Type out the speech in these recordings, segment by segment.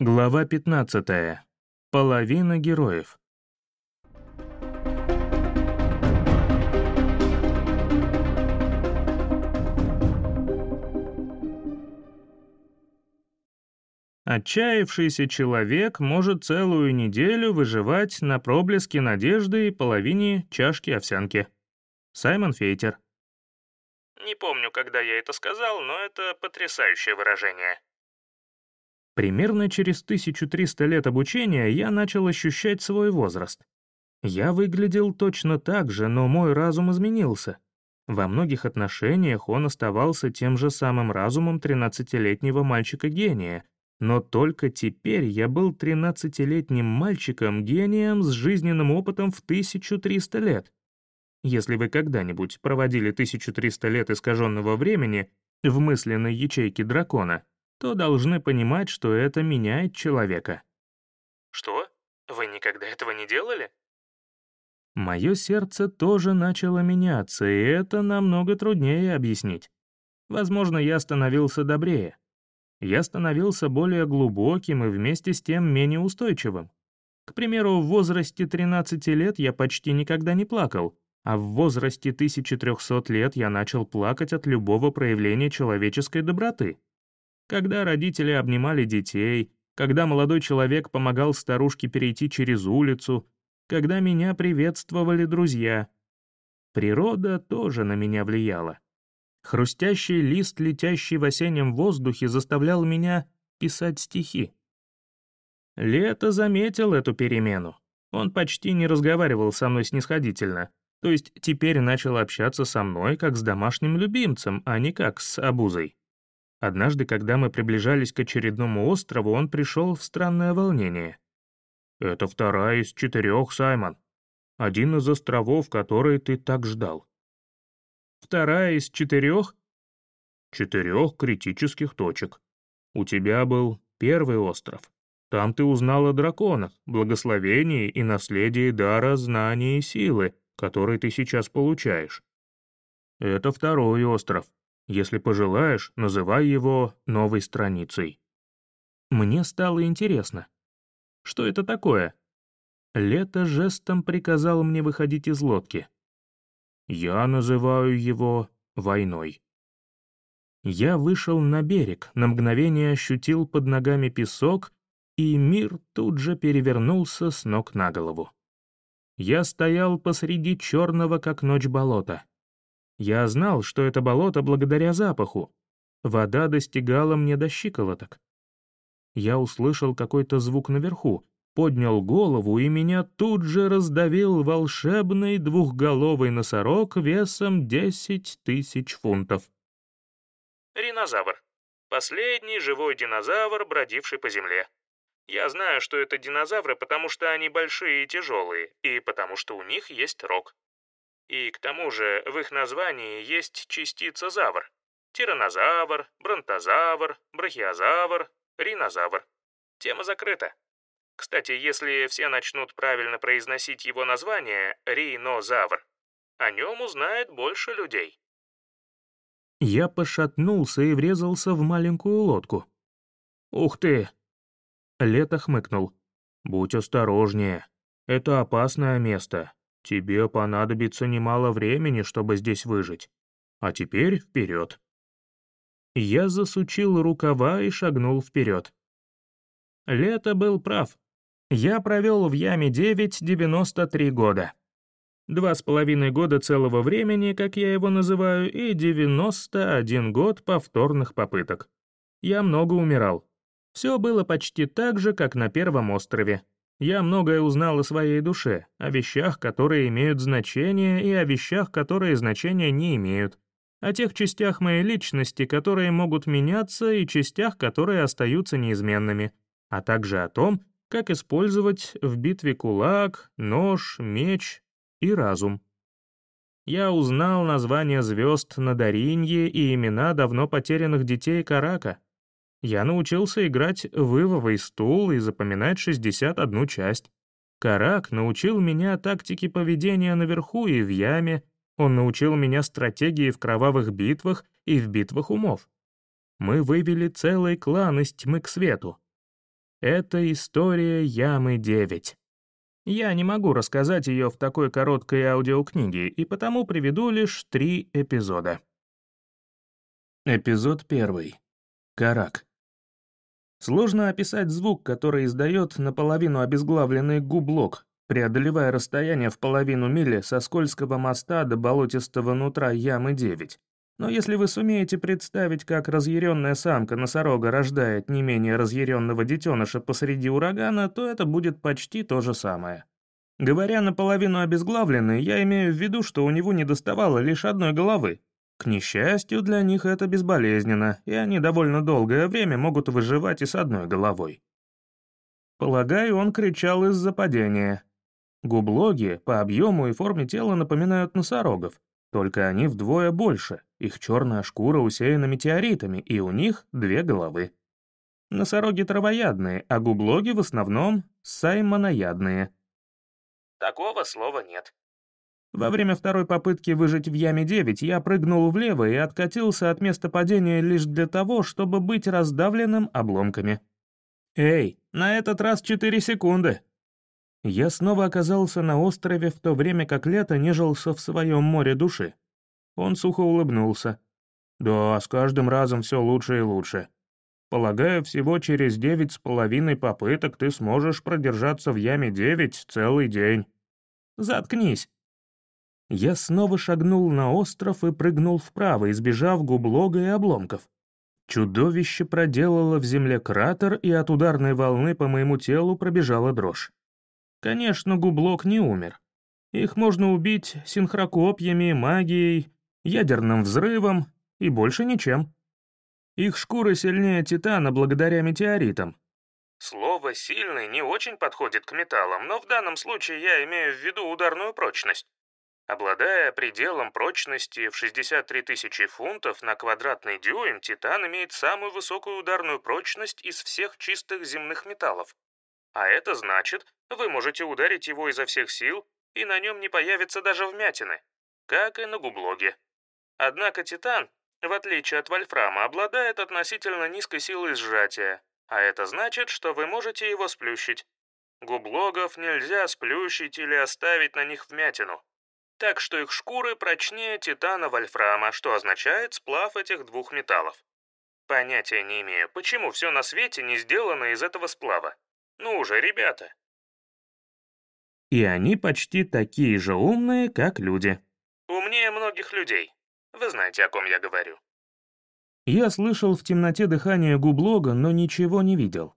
Глава 15. Половина героев. Отчаявшийся человек может целую неделю выживать на проблеске надежды и половине чашки овсянки. Саймон Фейтер. Не помню, когда я это сказал, но это потрясающее выражение. Примерно через 1300 лет обучения я начал ощущать свой возраст. Я выглядел точно так же, но мой разум изменился. Во многих отношениях он оставался тем же самым разумом 13-летнего мальчика-гения, но только теперь я был 13-летним мальчиком-гением с жизненным опытом в 1300 лет. Если вы когда-нибудь проводили 1300 лет искаженного времени в мысленной ячейке дракона, то должны понимать, что это меняет человека. Что? Вы никогда этого не делали? Мое сердце тоже начало меняться, и это намного труднее объяснить. Возможно, я становился добрее. Я становился более глубоким и вместе с тем менее устойчивым. К примеру, в возрасте 13 лет я почти никогда не плакал, а в возрасте 1300 лет я начал плакать от любого проявления человеческой доброты когда родители обнимали детей, когда молодой человек помогал старушке перейти через улицу, когда меня приветствовали друзья. Природа тоже на меня влияла. Хрустящий лист, летящий в осеннем воздухе, заставлял меня писать стихи. Лето заметил эту перемену. Он почти не разговаривал со мной снисходительно, то есть теперь начал общаться со мной как с домашним любимцем, а не как с обузой. Однажды, когда мы приближались к очередному острову, он пришел в странное волнение. «Это вторая из четырех, Саймон. Один из островов, который ты так ждал». «Вторая из четырех?» «Четырех критических точек. У тебя был первый остров. Там ты узнал о драконах, благословении и наследии дара знания и силы, который ты сейчас получаешь. Это второй остров, если пожелаешь, называй его новой страницей. Мне стало интересно. Что это такое? Лето жестом приказал мне выходить из лодки. Я называю его войной. Я вышел на берег, на мгновение ощутил под ногами песок, и мир тут же перевернулся с ног на голову. Я стоял посреди черного, как ночь болота. Я знал, что это болото благодаря запаху. Вода достигала мне до щиколоток. Я услышал какой-то звук наверху, поднял голову, и меня тут же раздавил волшебный двухголовый носорог весом 10 тысяч фунтов. Ринозавр. Последний живой динозавр, бродивший по земле. Я знаю, что это динозавры, потому что они большие и тяжелые, и потому что у них есть рог. И к тому же в их названии есть частица завр. Тиранозавр, бронтозавр, брахиозавр, ринозавр. Тема закрыта. Кстати, если все начнут правильно произносить его название ринозавр, о нем узнает больше людей. Я пошатнулся и врезался в маленькую лодку. «Ух ты!» Лето хмыкнул. «Будь осторожнее. Это опасное место. Тебе понадобится немало времени, чтобы здесь выжить. А теперь вперед. Я засучил рукава и шагнул вперед. Лето был прав. Я провел в яме 9 93 года. Два с половиной года целого времени, как я его называю, и 91 год повторных попыток. Я много умирал. Все было почти так же, как на первом острове. Я многое узнал о своей душе, о вещах, которые имеют значение, и о вещах, которые значения не имеют, о тех частях моей личности, которые могут меняться, и частях, которые остаются неизменными, а также о том, как использовать в битве кулак, нож, меч и разум. Я узнал названия звезд на Даринье и имена давно потерянных детей Карака — я научился играть в ивовый стул и запоминать 61 часть. Карак научил меня тактике поведения наверху и в яме, он научил меня стратегии в кровавых битвах и в битвах умов. Мы вывели целый клан из тьмы к свету. Это история Ямы-9. Я не могу рассказать ее в такой короткой аудиокниге, и потому приведу лишь три эпизода. Эпизод первый. Карак. Сложно описать звук, который издает наполовину обезглавленный гублок, преодолевая расстояние в половину мили со скользкого моста до болотистого нутра ямы 9. Но если вы сумеете представить, как разъяренная самка носорога рождает не менее разъяренного детеныша посреди урагана, то это будет почти то же самое. Говоря наполовину обезглавленный, я имею в виду, что у него не доставало лишь одной головы, к несчастью, для них это безболезненно, и они довольно долгое время могут выживать и с одной головой. Полагаю, он кричал из-за падения. Гублоги по объему и форме тела напоминают носорогов, только они вдвое больше, их черная шкура усеяна метеоритами, и у них две головы. Носороги травоядные, а гублоги в основном саймоноядные. Такого слова нет. Во время второй попытки выжить в яме 9 я прыгнул влево и откатился от места падения лишь для того, чтобы быть раздавленным обломками. «Эй, на этот раз 4 секунды!» Я снова оказался на острове в то время, как лето нежился в своем море души. Он сухо улыбнулся. «Да, с каждым разом все лучше и лучше. Полагаю, всего через девять с половиной попыток ты сможешь продержаться в яме 9 целый день». «Заткнись!» Я снова шагнул на остров и прыгнул вправо, избежав гублога и обломков. Чудовище проделало в земле кратер, и от ударной волны по моему телу пробежала дрожь. Конечно, гублок не умер. Их можно убить синхрокопьями, магией, ядерным взрывом и больше ничем. Их шкура сильнее титана благодаря метеоритам. Слово «сильный» не очень подходит к металлам, но в данном случае я имею в виду ударную прочность. Обладая пределом прочности в 63 тысячи фунтов на квадратный дюйм, титан имеет самую высокую ударную прочность из всех чистых земных металлов. А это значит, вы можете ударить его изо всех сил, и на нем не появится даже вмятины, как и на гублоге. Однако титан, в отличие от вольфрама, обладает относительно низкой силой сжатия, а это значит, что вы можете его сплющить. Гублогов нельзя сплющить или оставить на них вмятину так что их шкуры прочнее титана вольфрама, что означает сплав этих двух металлов. Понятия не имею, почему все на свете не сделано из этого сплава. Ну уже, ребята. И они почти такие же умные, как люди. Умнее многих людей. Вы знаете, о ком я говорю. Я слышал в темноте дыхание гублога, но ничего не видел.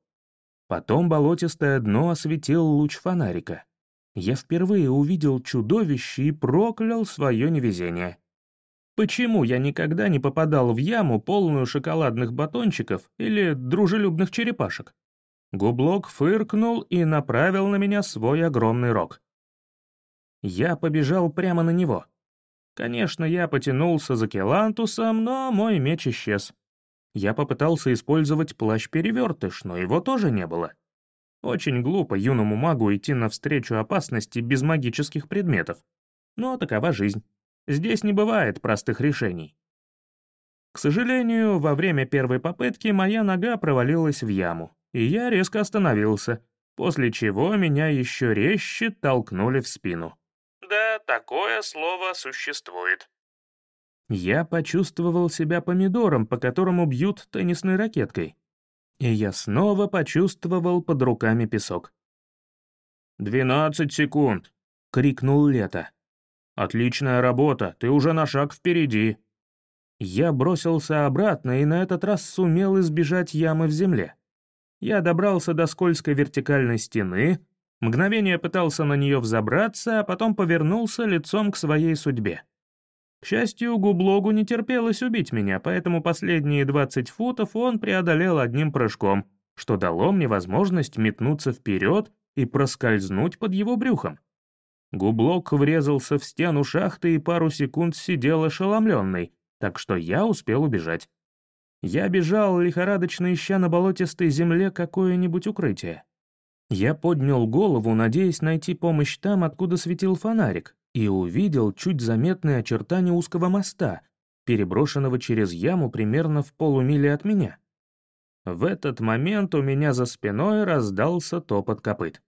Потом болотистое дно осветил луч фонарика я впервые увидел чудовище и проклял свое невезение. Почему я никогда не попадал в яму, полную шоколадных батончиков или дружелюбных черепашек? Гублок фыркнул и направил на меня свой огромный рог. Я побежал прямо на него. Конечно, я потянулся за Келантусом, но мой меч исчез. Я попытался использовать плащ-перевертыш, но его тоже не было. Очень глупо юному магу идти навстречу опасности без магических предметов. Но такова жизнь. Здесь не бывает простых решений. К сожалению, во время первой попытки моя нога провалилась в яму, и я резко остановился, после чего меня еще резче толкнули в спину. Да, такое слово существует. Я почувствовал себя помидором, по которому бьют теннисной ракеткой и я снова почувствовал под руками песок. «Двенадцать секунд!» — крикнул Лето. «Отличная работа, ты уже на шаг впереди!» Я бросился обратно и на этот раз сумел избежать ямы в земле. Я добрался до скользкой вертикальной стены, мгновение пытался на нее взобраться, а потом повернулся лицом к своей судьбе. К счастью, Гублогу не терпелось убить меня, поэтому последние 20 футов он преодолел одним прыжком, что дало мне возможность метнуться вперед и проскользнуть под его брюхом. Гублок врезался в стену шахты и пару секунд сидел ошеломленный, так что я успел убежать. Я бежал, лихорадочно ища на болотистой земле какое-нибудь укрытие. Я поднял голову, надеясь найти помощь там, откуда светил фонарик, и увидел чуть заметные очертания узкого моста, переброшенного через яму примерно в полумиле от меня. В этот момент у меня за спиной раздался топот копыт.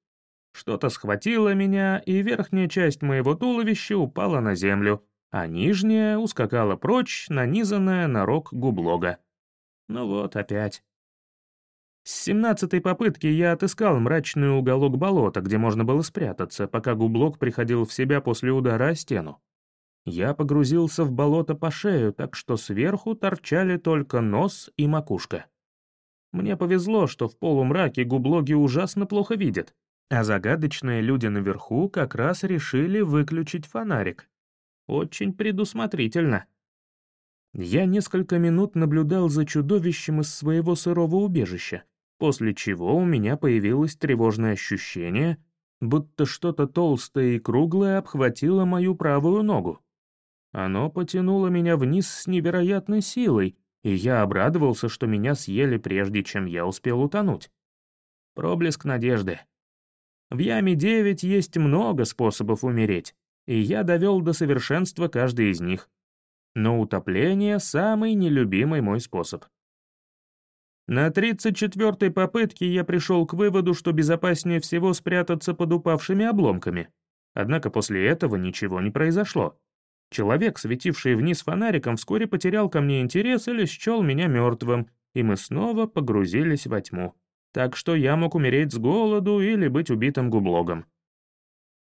Что-то схватило меня, и верхняя часть моего туловища упала на землю, а нижняя ускакала прочь, нанизанная на рог гублога. Ну вот, опять. С семнадцатой попытки я отыскал мрачный уголок болота, где можно было спрятаться, пока гублок приходил в себя после удара о стену. Я погрузился в болото по шею, так что сверху торчали только нос и макушка. Мне повезло, что в полумраке гублоги ужасно плохо видят, а загадочные люди наверху как раз решили выключить фонарик. Очень предусмотрительно. Я несколько минут наблюдал за чудовищем из своего сырого убежища, после чего у меня появилось тревожное ощущение, будто что-то толстое и круглое обхватило мою правую ногу. Оно потянуло меня вниз с невероятной силой, и я обрадовался, что меня съели прежде, чем я успел утонуть. Проблеск надежды. В яме 9 есть много способов умереть, и я довел до совершенства каждый из них. Но утопление — самый нелюбимый мой способ. На 34-й попытке я пришел к выводу, что безопаснее всего спрятаться под упавшими обломками. Однако после этого ничего не произошло. Человек, светивший вниз фонариком, вскоре потерял ко мне интерес или счел меня мертвым, и мы снова погрузились во тьму. Так что я мог умереть с голоду или быть убитым гублогом.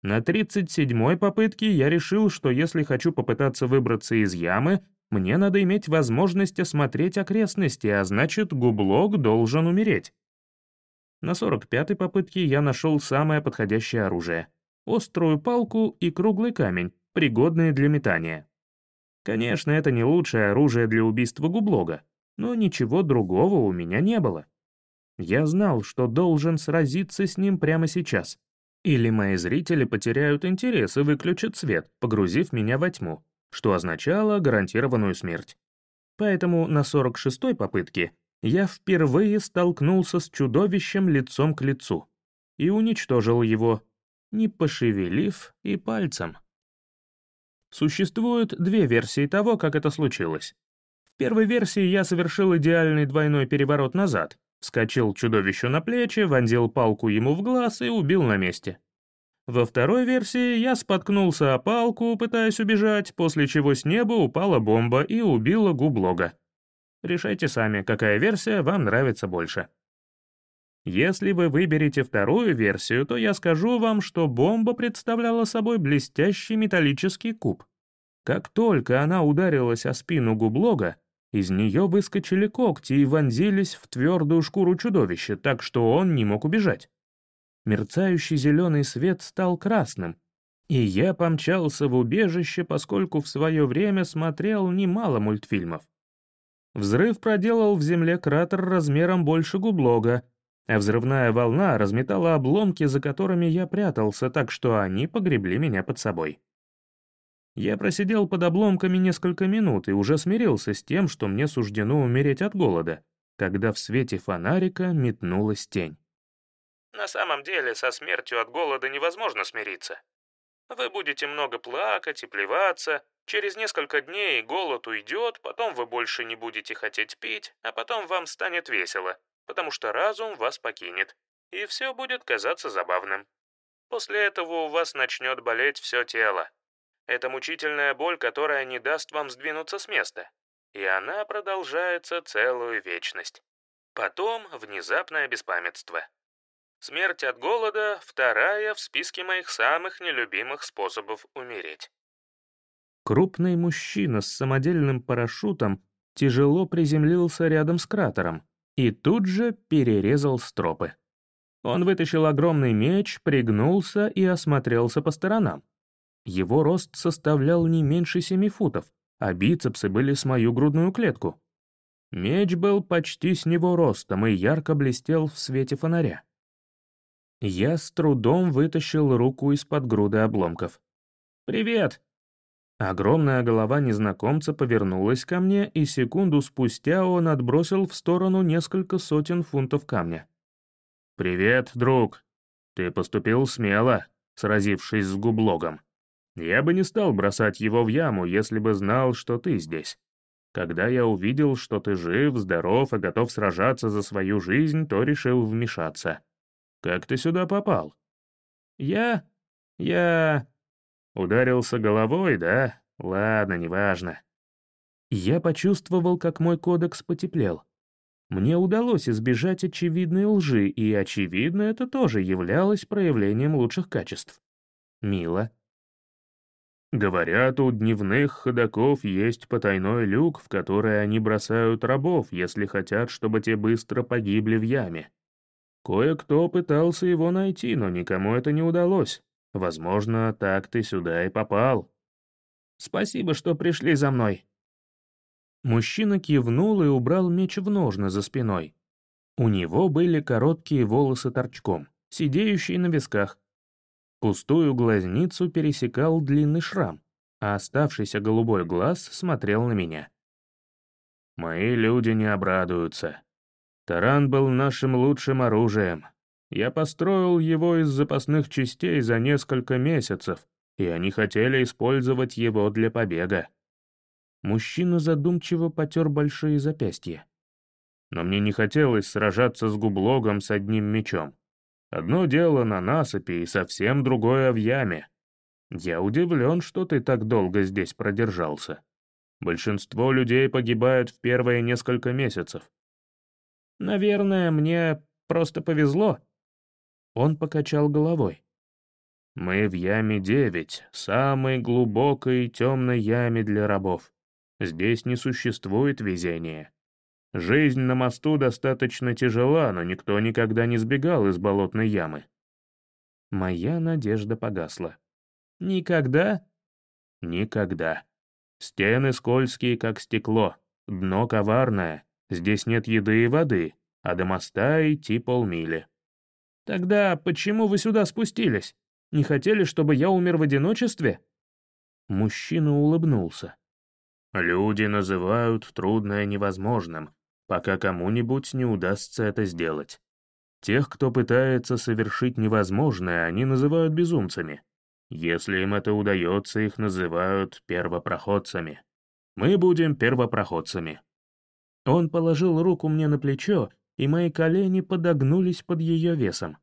На 37-й попытке я решил, что если хочу попытаться выбраться из ямы, мне надо иметь возможность осмотреть окрестности, а значит, гублог должен умереть. На 45-й попытке я нашел самое подходящее оружие — острую палку и круглый камень, пригодные для метания. Конечно, это не лучшее оружие для убийства гублога, но ничего другого у меня не было. Я знал, что должен сразиться с ним прямо сейчас. Или мои зрители потеряют интерес и выключат свет, погрузив меня во тьму, что означало гарантированную смерть. Поэтому на 46-й попытке я впервые столкнулся с чудовищем лицом к лицу и уничтожил его, не пошевелив и пальцем. Существуют две версии того, как это случилось. В первой версии я совершил идеальный двойной переворот назад, вскочил чудовищу на плечи, вонзил палку ему в глаз и убил на месте. Во второй версии я споткнулся о палку, пытаясь убежать, после чего с неба упала бомба и убила гублога. Решайте сами, какая версия вам нравится больше. Если вы выберете вторую версию, то я скажу вам, что бомба представляла собой блестящий металлический куб. Как только она ударилась о спину гублога, из нее выскочили когти и вонзились в твердую шкуру чудовища, так что он не мог убежать. Мерцающий зеленый свет стал красным, и я помчался в убежище, поскольку в свое время смотрел немало мультфильмов. Взрыв проделал в земле кратер размером больше гублога, а взрывная волна разметала обломки, за которыми я прятался, так что они погребли меня под собой. Я просидел под обломками несколько минут и уже смирился с тем, что мне суждено умереть от голода, когда в свете фонарика метнулась тень. На самом деле, со смертью от голода невозможно смириться. Вы будете много плакать и плеваться, через несколько дней голод уйдет, потом вы больше не будете хотеть пить, а потом вам станет весело, потому что разум вас покинет, и все будет казаться забавным. После этого у вас начнет болеть все тело. Это мучительная боль, которая не даст вам сдвинуться с места. И она продолжается целую вечность. Потом внезапное беспамятство. Смерть от голода — вторая в списке моих самых нелюбимых способов умереть. Крупный мужчина с самодельным парашютом тяжело приземлился рядом с кратером, и тут же перерезал стропы. Он вытащил огромный меч, пригнулся и осмотрелся по сторонам. Его рост составлял не меньше семи футов, а бицепсы были с мою грудную клетку. Меч был почти с него ростом и ярко блестел в свете фонаря. Я с трудом вытащил руку из-под груды обломков. «Привет!» Огромная голова незнакомца повернулась ко мне, и секунду спустя он отбросил в сторону несколько сотен фунтов камня. «Привет, друг. Ты поступил смело, сразившись с гублогом. Я бы не стал бросать его в яму, если бы знал, что ты здесь. Когда я увидел, что ты жив, здоров и готов сражаться за свою жизнь, то решил вмешаться. Как ты сюда попал? Я... я... Ударился головой, да? Ладно, неважно. Я почувствовал, как мой кодекс потеплел. Мне удалось избежать очевидной лжи, и, очевидно, это тоже являлось проявлением лучших качеств. Мило. Говорят, у дневных ходаков есть потайной люк, в который они бросают рабов, если хотят, чтобы те быстро погибли в яме. Кое-кто пытался его найти, но никому это не удалось. Возможно, так ты сюда и попал. Спасибо, что пришли за мной. Мужчина кивнул и убрал меч в ножны за спиной. У него были короткие волосы торчком, сидеющие на висках. Пустую глазницу пересекал длинный шрам, а оставшийся голубой глаз смотрел на меня. «Мои люди не обрадуются. Таран был нашим лучшим оружием. Я построил его из запасных частей за несколько месяцев, и они хотели использовать его для побега. Мужчина задумчиво потер большие запястья. Но мне не хотелось сражаться с гублогом с одним мечом. Одно дело на насыпи и совсем другое в яме. Я удивлен, что ты так долго здесь продержался. Большинство людей погибают в первые несколько месяцев. Наверное, мне просто повезло. Он покачал головой. Мы в яме девять, самой глубокой темной яме для рабов. Здесь не существует везения. Жизнь на мосту достаточно тяжела, но никто никогда не сбегал из болотной ямы. Моя надежда погасла. Никогда? Никогда. Стены скользкие, как стекло, дно коварное, здесь нет еды и воды, а до моста идти полмили. Тогда почему вы сюда спустились? Не хотели, чтобы я умер в одиночестве? Мужчина улыбнулся. Люди называют трудное невозможным, пока кому-нибудь не удастся это сделать. Тех, кто пытается совершить невозможное, они называют безумцами. Если им это удается, их называют первопроходцами. Мы будем первопроходцами. Он положил руку мне на плечо, и мои колени подогнулись под ее весом.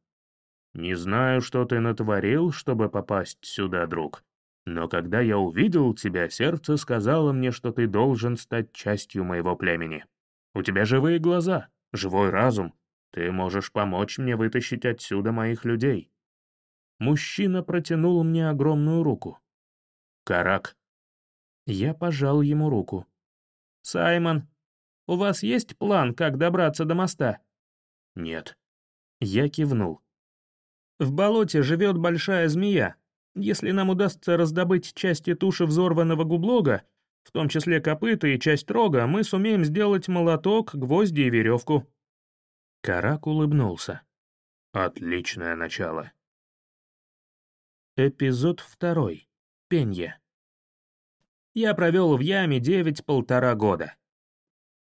«Не знаю, что ты натворил, чтобы попасть сюда, друг, но когда я увидел тебя, сердце сказало мне, что ты должен стать частью моего племени. У тебя живые глаза, живой разум. Ты можешь помочь мне вытащить отсюда моих людей». Мужчина протянул мне огромную руку. «Карак». Я пожал ему руку. «Саймон, у вас есть план, как добраться до моста?» «Нет». Я кивнул. «В болоте живет большая змея, если нам удастся раздобыть части туши взорванного гублога, в том числе копыта и часть рога, мы сумеем сделать молоток, гвозди и веревку». Карак улыбнулся. «Отличное начало». Эпизод второй. Пенья. Я провел в яме девять-полтора года.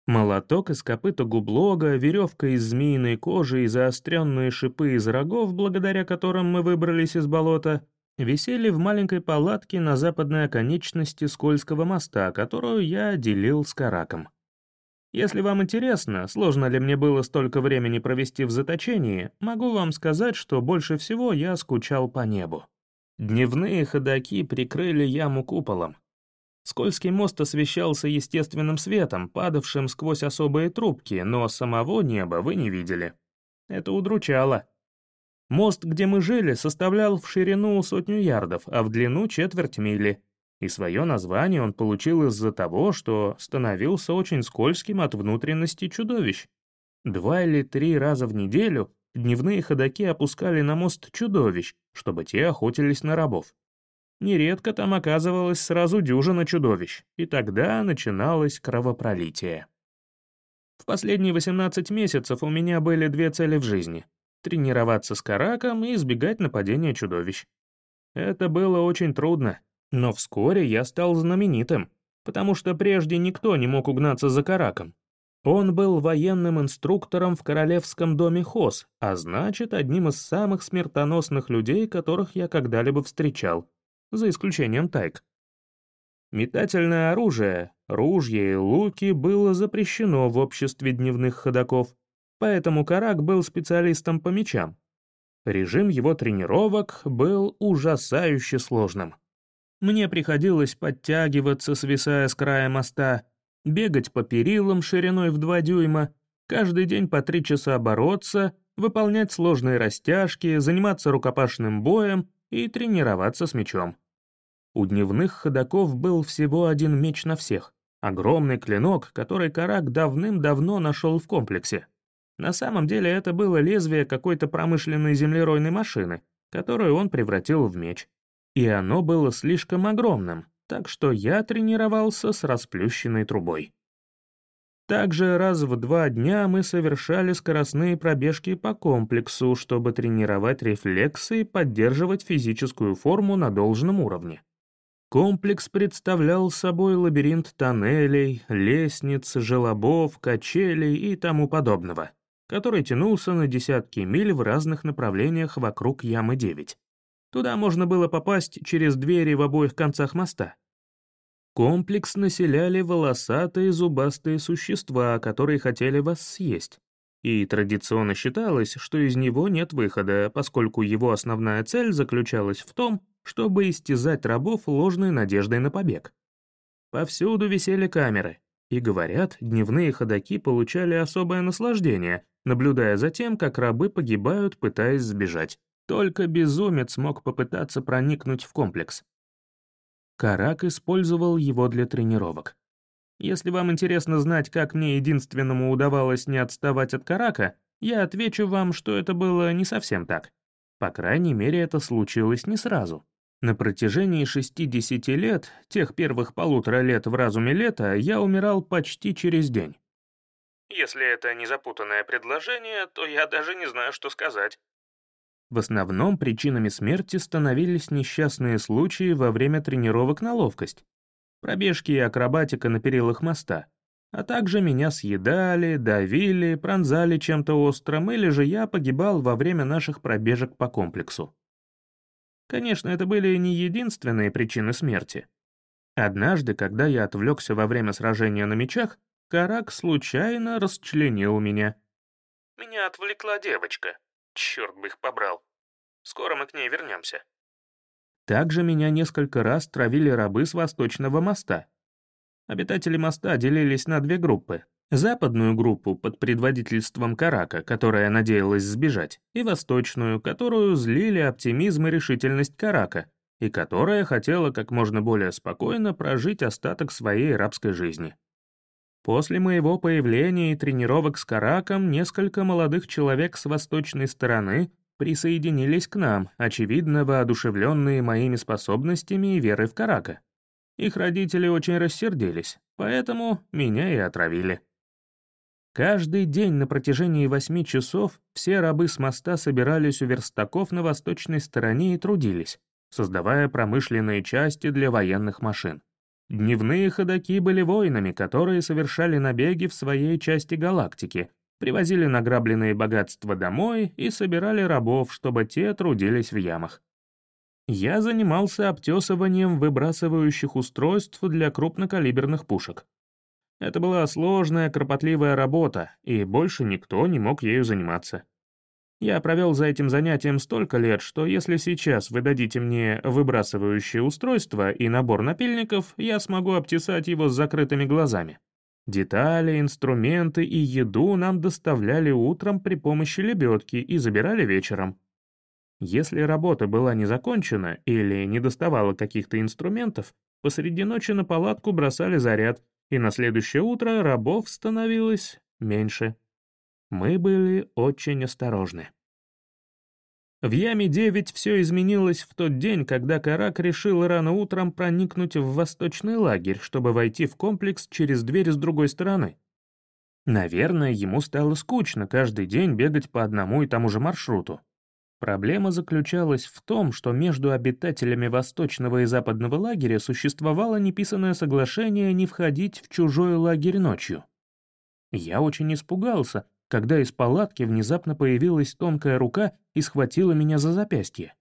Молоток из копыта гублога, веревка из змеиной кожи и заостренные шипы из рогов, благодаря которым мы выбрались из болота, висели в маленькой палатке на западной оконечности скользкого моста, которую я делил с караком. Если вам интересно, сложно ли мне было столько времени провести в заточении, могу вам сказать, что больше всего я скучал по небу. Дневные ходаки прикрыли яму куполом. Скользкий мост освещался естественным светом, падавшим сквозь особые трубки, но самого неба вы не видели. Это удручало. Мост, где мы жили, составлял в ширину сотню ярдов, а в длину четверть мили. И свое название он получил из-за того, что становился очень скользким от внутренности чудовищ. Два или три раза в неделю дневные ходаки опускали на мост чудовищ, чтобы те охотились на рабов. Нередко там оказывалось сразу дюжина чудовищ, и тогда начиналось кровопролитие. В последние 18 месяцев у меня были две цели в жизни тренироваться с караком и избегать нападения чудовищ. Это было очень трудно, но вскоре я стал знаменитым, потому что прежде никто не мог угнаться за караком. Он был военным инструктором в королевском доме Хос, а значит, одним из самых смертоносных людей, которых я когда-либо встречал, за исключением Тайк. Метательное оружие, ружья и луки было запрещено в обществе дневных ходаков, поэтому Карак был специалистом по мечам. Режим его тренировок был ужасающе сложным. Мне приходилось подтягиваться, свисая с края моста, бегать по перилам шириной в два дюйма, каждый день по три часа бороться, выполнять сложные растяжки, заниматься рукопашным боем и тренироваться с мечом. У дневных ходаков был всего один меч на всех. Огромный клинок, который Карак давным-давно нашел в комплексе. На самом деле это было лезвие какой-то промышленной землеройной машины, которую он превратил в меч. И оно было слишком огромным, так что я тренировался с расплющенной трубой. Также раз в два дня мы совершали скоростные пробежки по комплексу, чтобы тренировать рефлексы и поддерживать физическую форму на должном уровне. Комплекс представлял собой лабиринт тоннелей, лестниц, желобов, качелей и тому подобного, который тянулся на десятки миль в разных направлениях вокруг Ямы-9. Туда можно было попасть через двери в обоих концах моста. Комплекс населяли волосатые зубастые существа, которые хотели вас съесть. И традиционно считалось, что из него нет выхода, поскольку его основная цель заключалась в том, чтобы истязать рабов ложной надеждой на побег. Повсюду висели камеры, и, говорят, дневные ходаки получали особое наслаждение, наблюдая за тем, как рабы погибают, пытаясь сбежать. Только безумец мог попытаться проникнуть в комплекс. Карак использовал его для тренировок. Если вам интересно знать, как мне единственному удавалось не отставать от Карака, я отвечу вам, что это было не совсем так. По крайней мере, это случилось не сразу. На протяжении 60 лет, тех первых полутора лет в разуме лета, я умирал почти через день. Если это не запутанное предложение, то я даже не знаю, что сказать. В основном причинами смерти становились несчастные случаи во время тренировок на ловкость, пробежки и акробатика на перилах моста, а также меня съедали, давили, пронзали чем-то острым, или же я погибал во время наших пробежек по комплексу. Конечно, это были не единственные причины смерти. Однажды, когда я отвлекся во время сражения на мечах, Карак случайно расчленил меня. Меня отвлекла девочка. Черт бы их побрал. Скоро мы к ней вернемся. Также меня несколько раз травили рабы с Восточного моста. Обитатели моста делились на две группы западную группу под предводительством Карака, которая надеялась сбежать, и восточную, которую злили оптимизм и решительность Карака, и которая хотела как можно более спокойно прожить остаток своей рабской жизни. После моего появления и тренировок с Караком несколько молодых человек с восточной стороны присоединились к нам, очевидно воодушевленные моими способностями и верой в Карака. Их родители очень рассердились, поэтому меня и отравили. Каждый день на протяжении восьми часов все рабы с моста собирались у верстаков на восточной стороне и трудились, создавая промышленные части для военных машин. Дневные ходаки были воинами, которые совершали набеги в своей части галактики, привозили награбленные богатства домой и собирали рабов, чтобы те трудились в ямах. Я занимался обтесыванием выбрасывающих устройств для крупнокалиберных пушек. Это была сложная, кропотливая работа, и больше никто не мог ею заниматься. Я провел за этим занятием столько лет, что если сейчас вы дадите мне выбрасывающее устройство и набор напильников, я смогу обтесать его с закрытыми глазами. Детали, инструменты и еду нам доставляли утром при помощи лебедки и забирали вечером. Если работа была не закончена или не доставала каких-то инструментов, посреди ночи на палатку бросали заряд, и на следующее утро рабов становилось меньше. Мы были очень осторожны. В Яме-9 все изменилось в тот день, когда Карак решил рано утром проникнуть в восточный лагерь, чтобы войти в комплекс через дверь с другой стороны. Наверное, ему стало скучно каждый день бегать по одному и тому же маршруту. Проблема заключалась в том, что между обитателями восточного и западного лагеря существовало неписанное соглашение не входить в чужой лагерь ночью. Я очень испугался, когда из палатки внезапно появилась тонкая рука и схватила меня за запястье.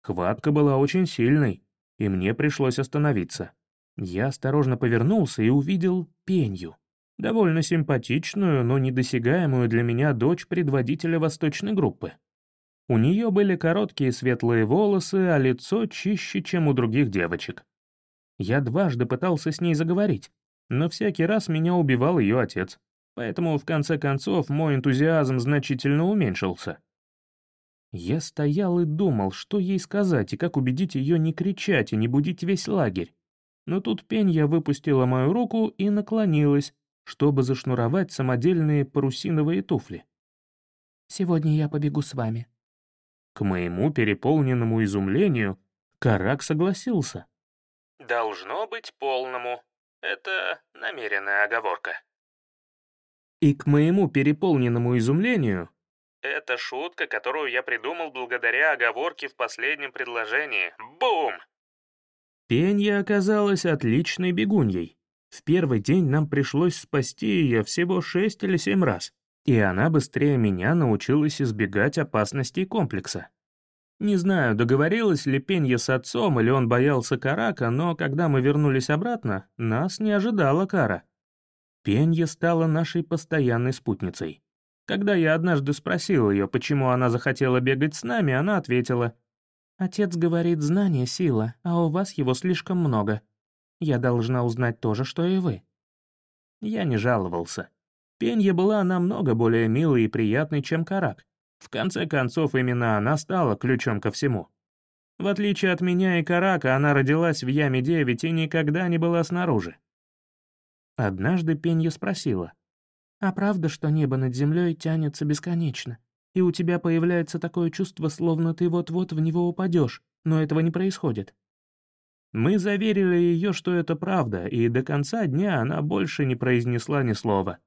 Хватка была очень сильной, и мне пришлось остановиться. Я осторожно повернулся и увидел пенью. Довольно симпатичную, но недосягаемую для меня дочь предводителя восточной группы. У нее были короткие светлые волосы, а лицо чище, чем у других девочек. Я дважды пытался с ней заговорить, но всякий раз меня убивал ее отец, поэтому в конце концов мой энтузиазм значительно уменьшился. Я стоял и думал, что ей сказать и как убедить ее не кричать и не будить весь лагерь. Но тут Пенья выпустила мою руку и наклонилась, чтобы зашнуровать самодельные парусиновые туфли. «Сегодня я побегу с вами». К моему переполненному изумлению Карак согласился. «Должно быть полному. Это намеренная оговорка». И к моему переполненному изумлению это шутка, которую я придумал благодаря оговорке в последнем предложении. Бум! Пенья оказалась отличной бегуньей. В первый день нам пришлось спасти ее всего шесть или семь раз, и она быстрее меня научилась избегать опасностей комплекса. Не знаю, договорилась ли Пенья с отцом или он боялся Карака, но когда мы вернулись обратно, нас не ожидала кара. Пенья стала нашей постоянной спутницей. Когда я однажды спросил ее, почему она захотела бегать с нами, она ответила, «Отец говорит, знание — сила, а у вас его слишком много. Я должна узнать то же, что и вы». Я не жаловался. Пенья была намного более милой и приятной, чем Карак. В конце концов, именно она стала ключом ко всему. В отличие от меня и Карака, она родилась в яме 9 и никогда не была снаружи. Однажды Пенья спросила, «А правда, что небо над землей тянется бесконечно?» и у тебя появляется такое чувство, словно ты вот-вот в него упадешь, но этого не происходит. Мы заверили ее, что это правда, и до конца дня она больше не произнесла ни слова.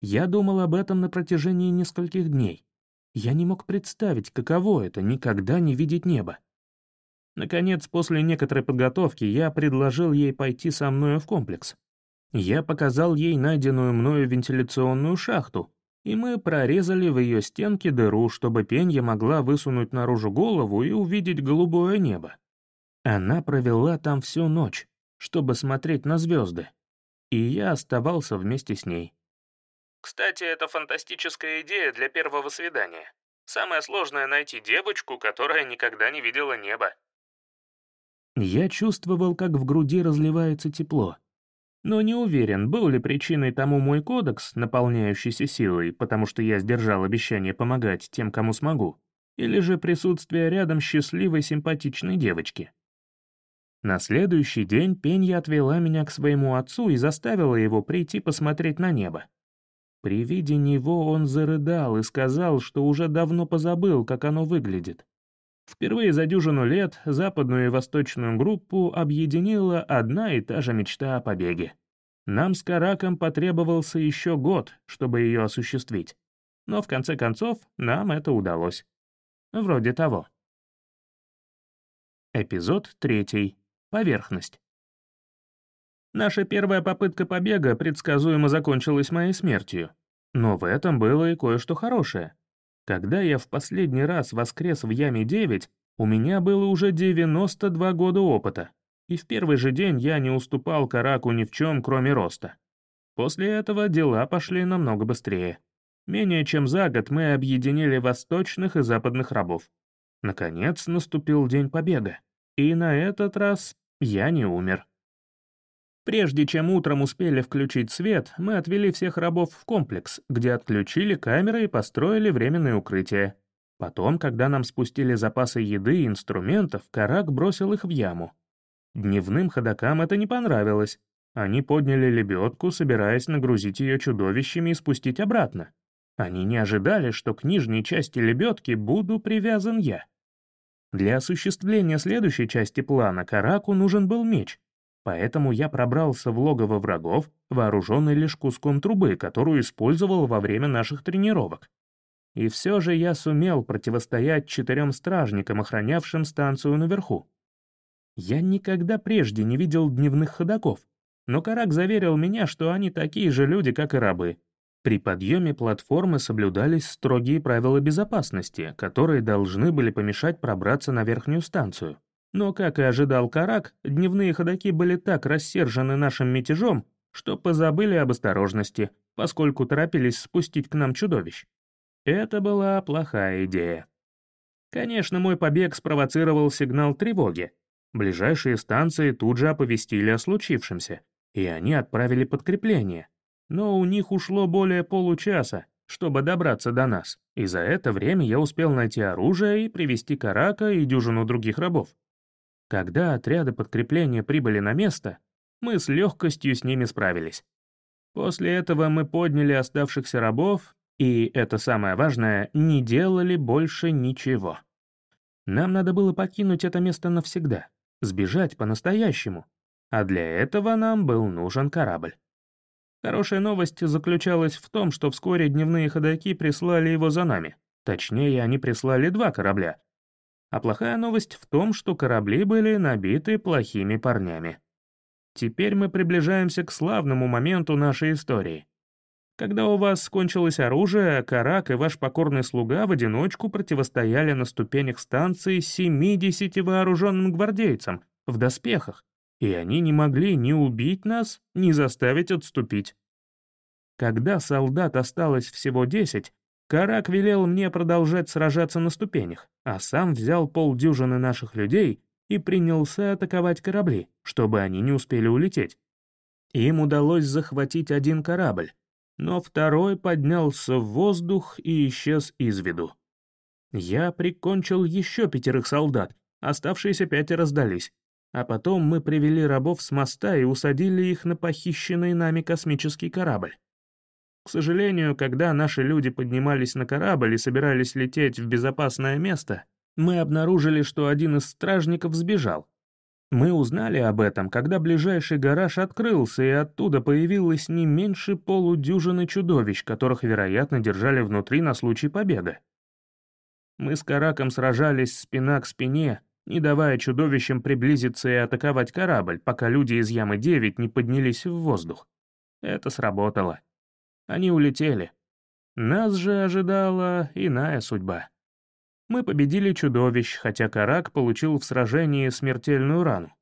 Я думал об этом на протяжении нескольких дней. Я не мог представить, каково это — никогда не видеть небо. Наконец, после некоторой подготовки, я предложил ей пойти со мною в комплекс. Я показал ей найденную мною вентиляционную шахту, и мы прорезали в ее стенке дыру, чтобы пенья могла высунуть наружу голову и увидеть голубое небо. Она провела там всю ночь, чтобы смотреть на звезды, и я оставался вместе с ней. Кстати, это фантастическая идея для первого свидания. Самое сложное — найти девочку, которая никогда не видела небо. Я чувствовал, как в груди разливается тепло, но не уверен, был ли причиной тому мой кодекс, наполняющийся силой, потому что я сдержал обещание помогать тем, кому смогу, или же присутствие рядом счастливой симпатичной девочки. На следующий день Пенья отвела меня к своему отцу и заставила его прийти посмотреть на небо. При виде него он зарыдал и сказал, что уже давно позабыл, как оно выглядит. Впервые за дюжину лет западную и восточную группу объединила одна и та же мечта о побеге. Нам с Караком потребовался еще год, чтобы ее осуществить. Но в конце концов нам это удалось. Вроде того. Эпизод третий. Поверхность. Наша первая попытка побега предсказуемо закончилась моей смертью. Но в этом было и кое-что хорошее. Когда я в последний раз воскрес в яме 9, у меня было уже 92 года опыта, и в первый же день я не уступал Караку ни в чем, кроме роста. После этого дела пошли намного быстрее. Менее чем за год мы объединили восточных и западных рабов. Наконец наступил день побега, и на этот раз я не умер. Прежде чем утром успели включить свет, мы отвели всех рабов в комплекс, где отключили камеры и построили временное укрытие. Потом, когда нам спустили запасы еды и инструментов, Карак бросил их в яму. Дневным ходокам это не понравилось. Они подняли лебедку, собираясь нагрузить ее чудовищами и спустить обратно. Они не ожидали, что к нижней части лебедки буду привязан я. Для осуществления следующей части плана Караку нужен был меч, Поэтому я пробрался в логово врагов, вооруженный лишь куском трубы, которую использовал во время наших тренировок. И все же я сумел противостоять четырем стражникам, охранявшим станцию наверху. Я никогда прежде не видел дневных ходоков, но Карак заверил меня, что они такие же люди, как и рабы. При подъеме платформы соблюдались строгие правила безопасности, которые должны были помешать пробраться на верхнюю станцию. Но, как и ожидал Карак, дневные ходаки были так рассержены нашим мятежом, что позабыли об осторожности, поскольку торопились спустить к нам чудовищ. Это была плохая идея. Конечно, мой побег спровоцировал сигнал тревоги. Ближайшие станции тут же оповестили о случившемся, и они отправили подкрепление. Но у них ушло более получаса, чтобы добраться до нас, и за это время я успел найти оружие и привести Карака и дюжину других рабов. Когда отряды подкрепления прибыли на место, мы с легкостью с ними справились. После этого мы подняли оставшихся рабов, и, это самое важное, не делали больше ничего. Нам надо было покинуть это место навсегда, сбежать по-настоящему, а для этого нам был нужен корабль. Хорошая новость заключалась в том, что вскоре дневные ходоки прислали его за нами. Точнее, они прислали два корабля. А плохая новость в том, что корабли были набиты плохими парнями. Теперь мы приближаемся к славному моменту нашей истории. Когда у вас кончилось оружие, Карак и ваш покорный слуга в одиночку противостояли на ступенях станции 70 вооруженным гвардейцам в доспехах, и они не могли ни убить нас, ни заставить отступить. Когда солдат осталось всего десять, Карак велел мне продолжать сражаться на ступенях, а сам взял полдюжины наших людей и принялся атаковать корабли, чтобы они не успели улететь. Им удалось захватить один корабль, но второй поднялся в воздух и исчез из виду. Я прикончил еще пятерых солдат, оставшиеся пятеро сдались, а потом мы привели рабов с моста и усадили их на похищенный нами космический корабль. К сожалению, когда наши люди поднимались на корабль и собирались лететь в безопасное место, мы обнаружили, что один из стражников сбежал. Мы узнали об этом, когда ближайший гараж открылся, и оттуда появилось не меньше полудюжины чудовищ, которых, вероятно, держали внутри на случай побега. Мы с Караком сражались спина к спине, не давая чудовищам приблизиться и атаковать корабль, пока люди из Ямы-9 не поднялись в воздух. Это сработало. Они улетели. Нас же ожидала иная судьба. Мы победили чудовищ, хотя Карак получил в сражении смертельную рану.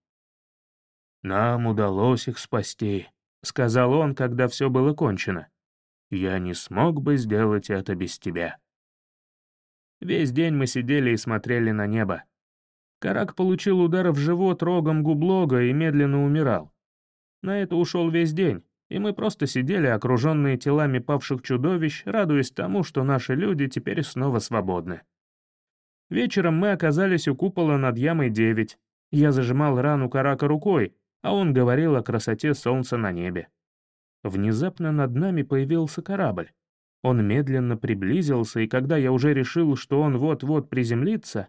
«Нам удалось их спасти», — сказал он, когда все было кончено. «Я не смог бы сделать это без тебя». Весь день мы сидели и смотрели на небо. Карак получил удар в живот рогом гублога и медленно умирал. На это ушел весь день, и мы просто сидели, окруженные телами павших чудовищ, радуясь тому, что наши люди теперь снова свободны. Вечером мы оказались у купола над ямой 9. Я зажимал рану Карака рукой, а он говорил о красоте солнца на небе. Внезапно над нами появился корабль. Он медленно приблизился, и когда я уже решил, что он вот-вот приземлится,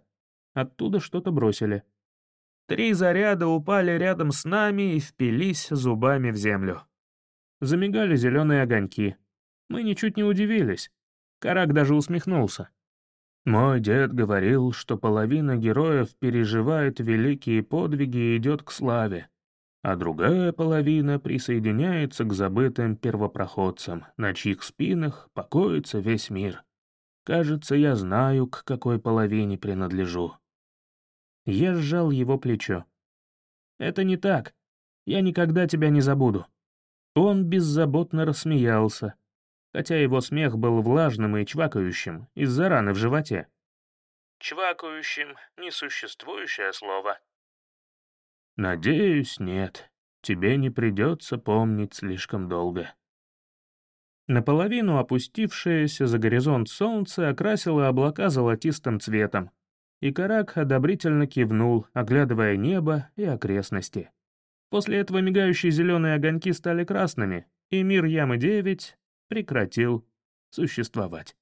Оттуда что-то бросили. Три заряда упали рядом с нами и впились зубами в землю. Замигали зеленые огоньки. Мы ничуть не удивились. Карак даже усмехнулся. Мой дед говорил, что половина героев переживает великие подвиги и идет к славе, а другая половина присоединяется к забытым первопроходцам, на чьих спинах покоится весь мир. Кажется, я знаю, к какой половине принадлежу. Я сжал его плечо. «Это не так. Я никогда тебя не забуду». Он беззаботно рассмеялся, хотя его смех был влажным и чвакающим из-за раны в животе. «Чвакающим — несуществующее слово». «Надеюсь, нет. Тебе не придется помнить слишком долго». Наполовину опустившееся за горизонт солнце окрасило облака золотистым цветом, и Карак одобрительно кивнул, оглядывая небо и окрестности. После этого мигающие зеленые огоньки стали красными, и мир Ямы-9 прекратил существовать.